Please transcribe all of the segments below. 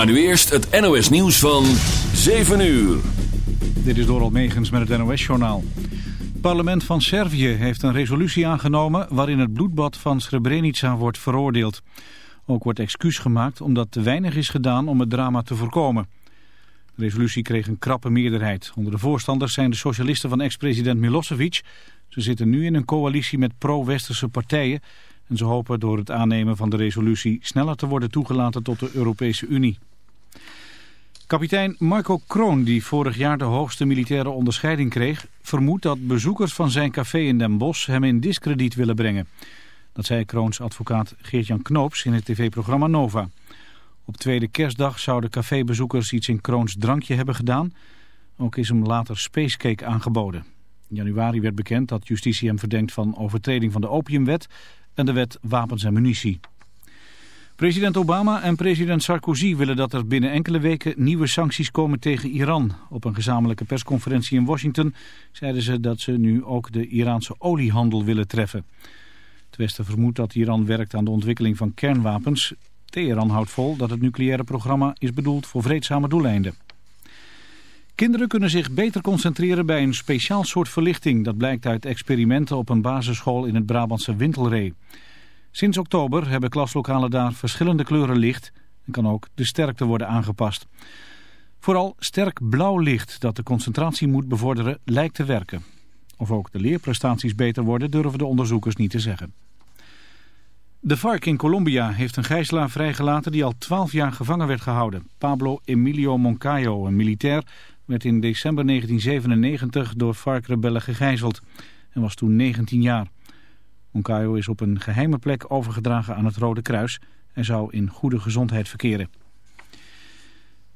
Maar nu eerst het NOS nieuws van 7 uur. Dit is Doral Megens met het NOS-journaal. Het parlement van Servië heeft een resolutie aangenomen... waarin het bloedbad van Srebrenica wordt veroordeeld. Ook wordt excuus gemaakt omdat te weinig is gedaan om het drama te voorkomen. De resolutie kreeg een krappe meerderheid. Onder de voorstanders zijn de socialisten van ex-president Milosevic. Ze zitten nu in een coalitie met pro-westerse partijen... en ze hopen door het aannemen van de resolutie sneller te worden toegelaten tot de Europese Unie. Kapitein Marco Kroon, die vorig jaar de hoogste militaire onderscheiding kreeg... vermoedt dat bezoekers van zijn café in Den Bosch hem in discrediet willen brengen. Dat zei Kroons advocaat Geert-Jan Knoops in het tv-programma Nova. Op tweede kerstdag zouden cafébezoekers iets in Kroons drankje hebben gedaan. Ook is hem later spacecake aangeboden. In januari werd bekend dat justitie hem verdenkt van overtreding van de opiumwet... en de wet wapens en munitie. President Obama en president Sarkozy willen dat er binnen enkele weken nieuwe sancties komen tegen Iran. Op een gezamenlijke persconferentie in Washington zeiden ze dat ze nu ook de Iraanse oliehandel willen treffen. Het Westen vermoedt dat Iran werkt aan de ontwikkeling van kernwapens. Teheran houdt vol dat het nucleaire programma is bedoeld voor vreedzame doeleinden. Kinderen kunnen zich beter concentreren bij een speciaal soort verlichting. Dat blijkt uit experimenten op een basisschool in het Brabantse Wintelree. Sinds oktober hebben klaslokalen daar verschillende kleuren licht en kan ook de sterkte worden aangepast. Vooral sterk blauw licht dat de concentratie moet bevorderen lijkt te werken. Of ook de leerprestaties beter worden durven de onderzoekers niet te zeggen. De FARC in Colombia heeft een gijzelaar vrijgelaten die al 12 jaar gevangen werd gehouden. Pablo Emilio Moncayo, een militair, werd in december 1997 door FARC-rebellen gegijzeld en was toen 19 jaar. Moncayo is op een geheime plek overgedragen aan het Rode Kruis en zou in goede gezondheid verkeren.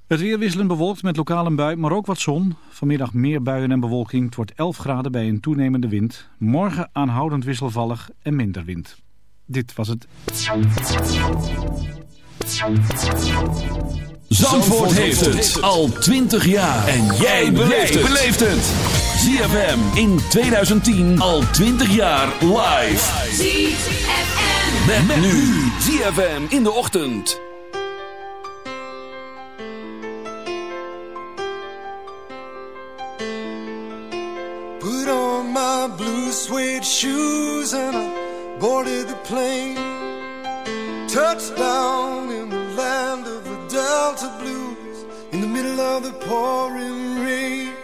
Het weer wisselend bewolkt met lokale bui, maar ook wat zon. Vanmiddag meer buien en bewolking. Het wordt 11 graden bij een toenemende wind. Morgen aanhoudend wisselvallig en minder wind. Dit was het. Zandvoort heeft het al 20 jaar. En jij beleeft het. ZFM in 2010 al 20 jaar live. ZFM. Met, nu ZFM in de ochtend. Put on my blue suede shoes and I boarded the plane. Touchdown in the land of the Delta Blues. In the middle of the pouring rain.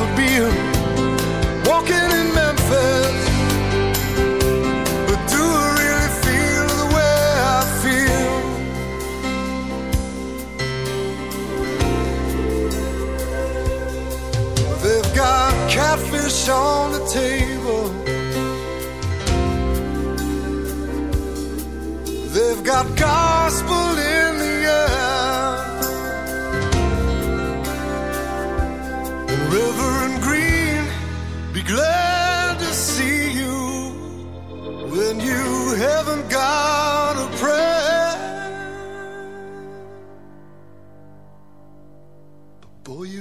a Beale, walking in Memphis. But do I really feel the way I feel? They've got catfish on the table. They've got gospel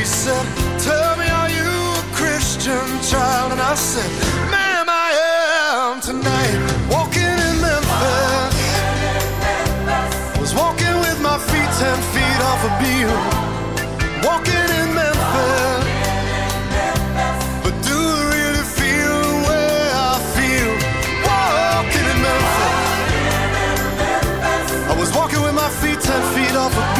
She said, Tell me, are you a Christian child? And I said, Ma'am, I am tonight. Walking in Memphis, was walking with my feet ten feet off a Beale. Walking in Memphis. But do I really feel the way I feel? Walking in Memphis. I was walking with my feet ten feet off a Beale.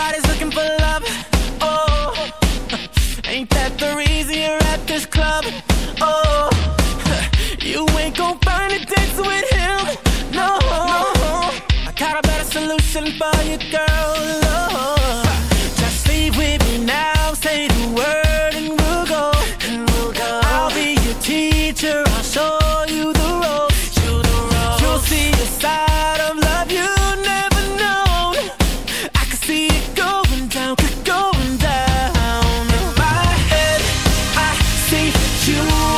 Everybody's looking for you.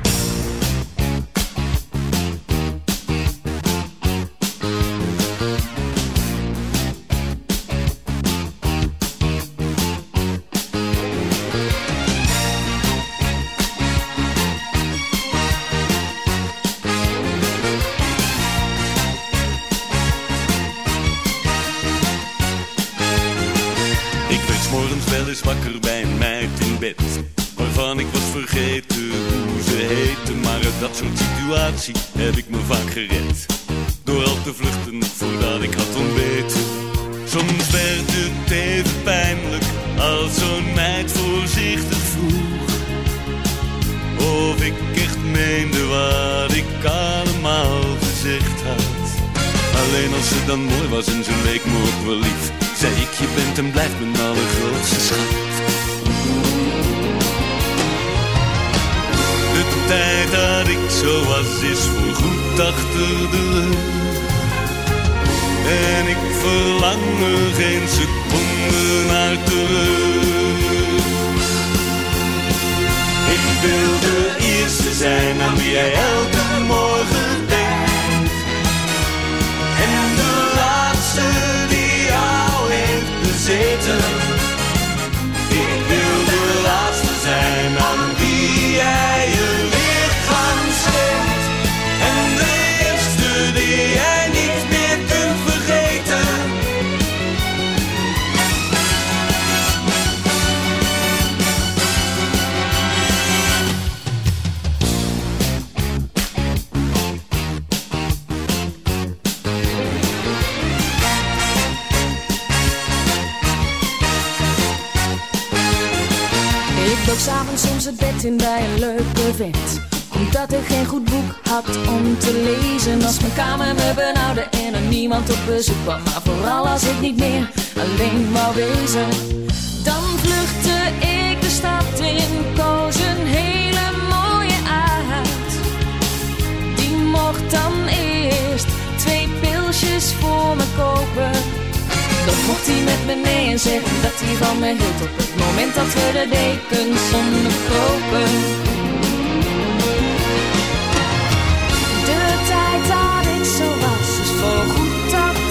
Omdat ik geen goed boek had om te lezen. Als mijn kamer me benauwde en er niemand op bezoek kwam. Maar vooral als ik niet meer alleen wou wezen. Dan vluchtte ik de stad in, koos een hele mooie aard. Die mocht dan eerst twee pilsjes voor me kopen. Dan mocht hij met me mee en zeggen dat hij van me hield. Op het moment dat we de dekens zonder kopen. zo was het voorgoed dat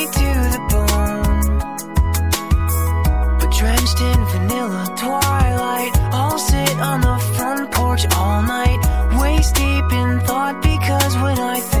in vanilla twilight, I'll sit on the front porch all night, waist deep in thought. Because when I think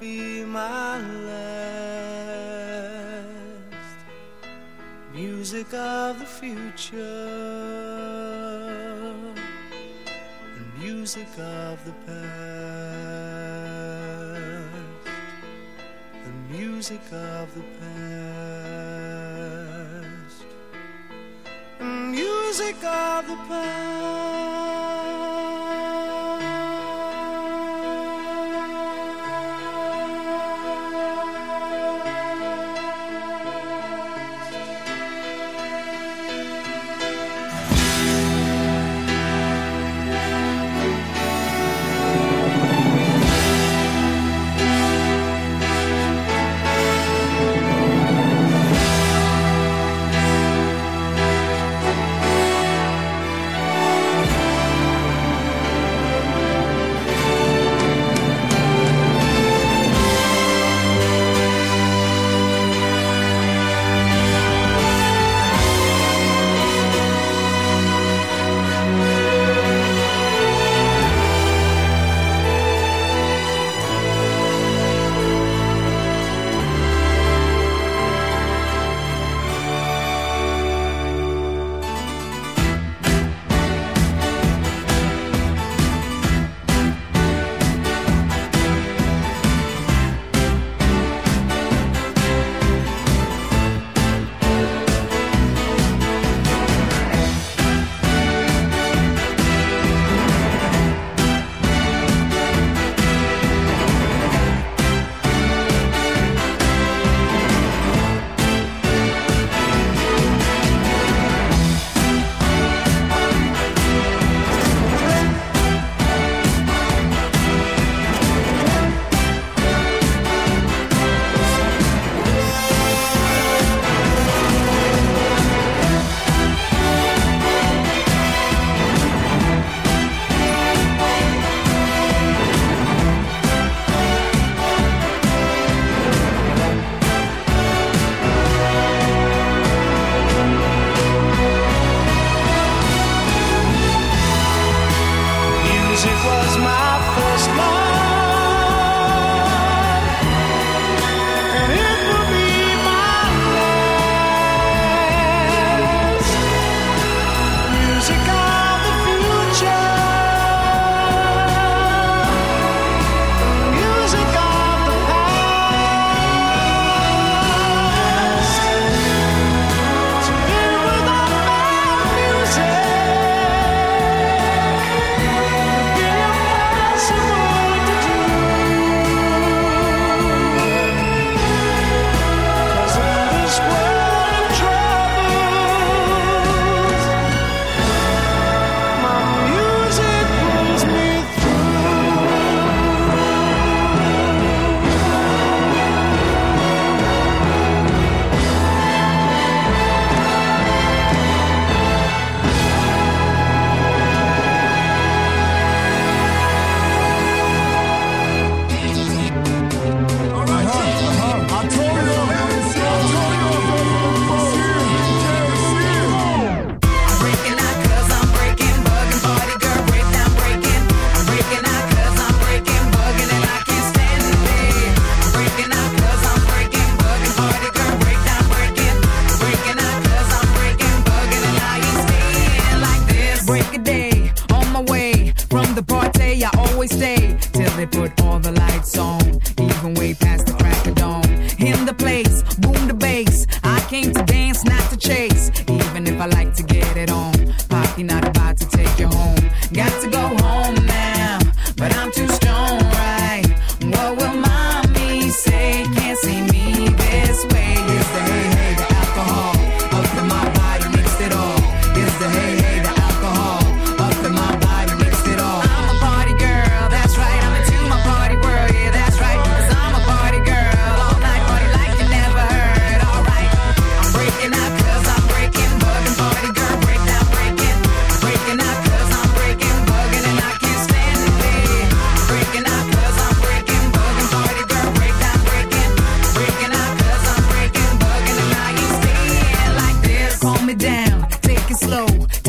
Be my last. Music of the future, and music of the past, and music of the past. Music of the zover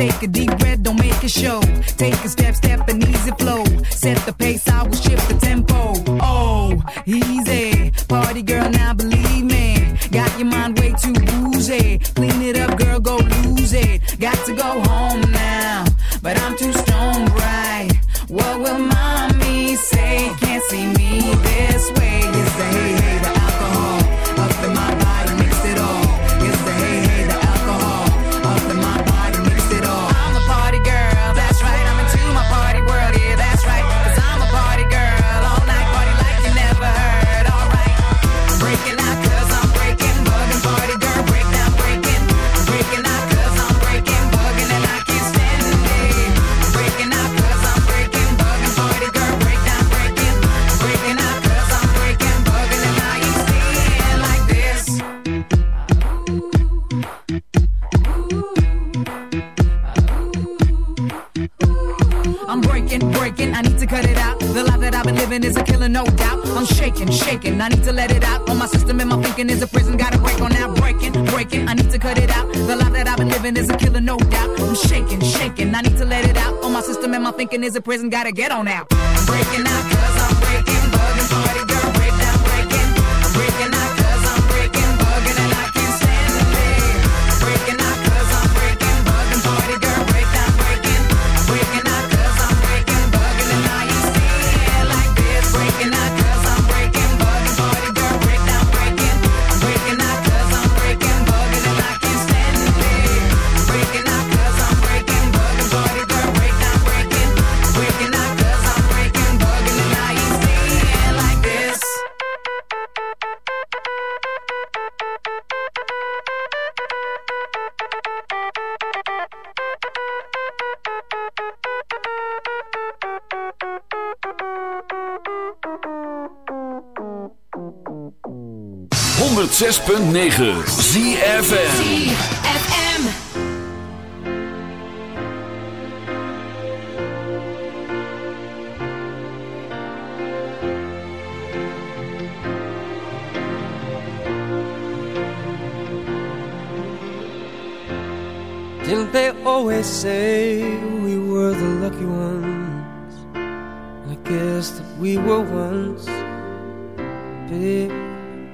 Take a deep breath, don't make a show. Take a step, step and easy flow. Set the pace, I will shift the tempo. Oh, easy. Party girl is a prison, gotta get on out. Breaking out. 106.9 ZFM. Didn't they always say we were the lucky ones? I guess we were once.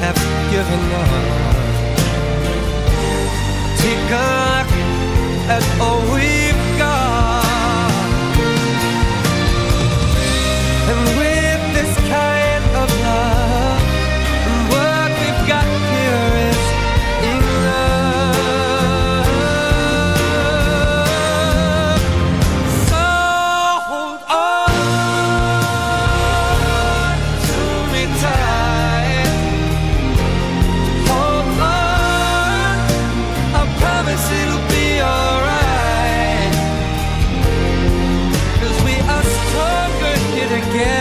have given up. Take a look at all we've together.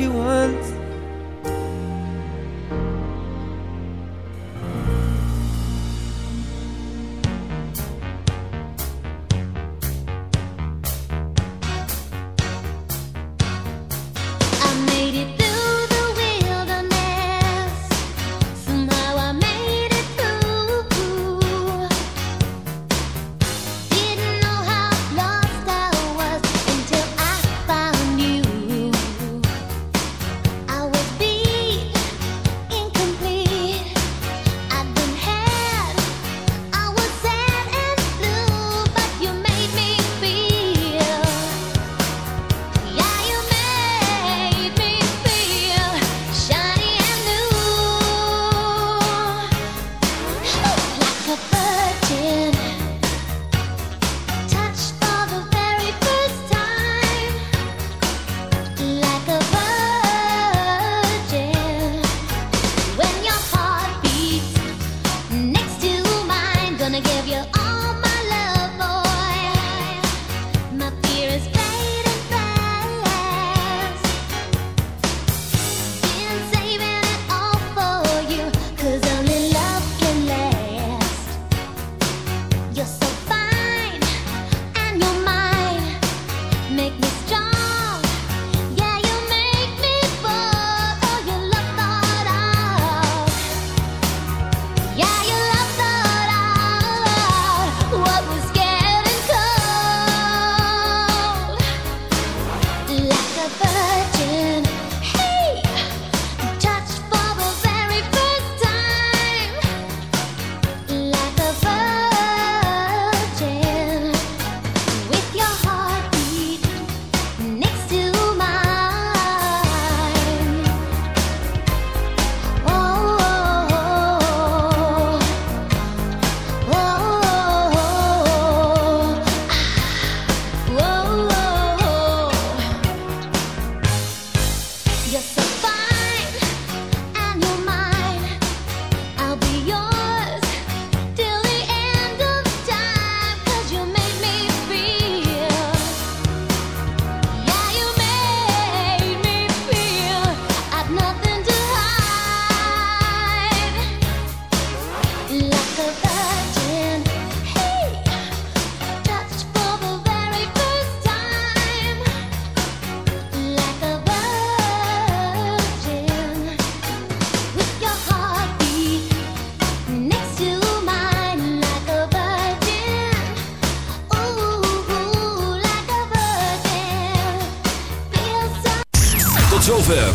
you won.